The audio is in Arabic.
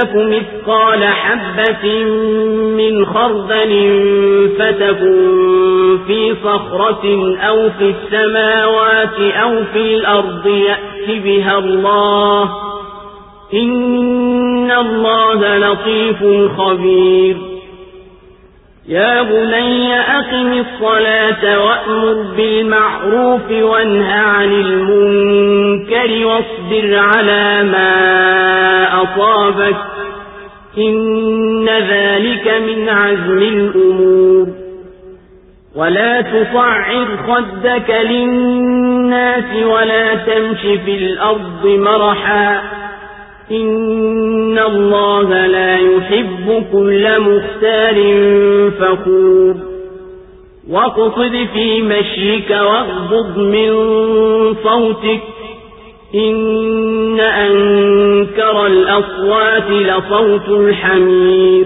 تك مثقال حبة من خردل فتكن في صخرة أو في السماوات أو في الأرض يأت بها الله. إن الله لطيف خبير. يا بني أقم الصلاة وأمر بالمعروف وانه عن المنكر واصبر على ما أصابك. إن ذلك من عزم الأمور. ولا تصعر خدك للناس ولا تمش في الأرض مرحا. إن الله لا يحب كل مختار فخور. واقصد في مشيك واغضض من صوتك. إن أنكر الأصوات لصوت الحمير.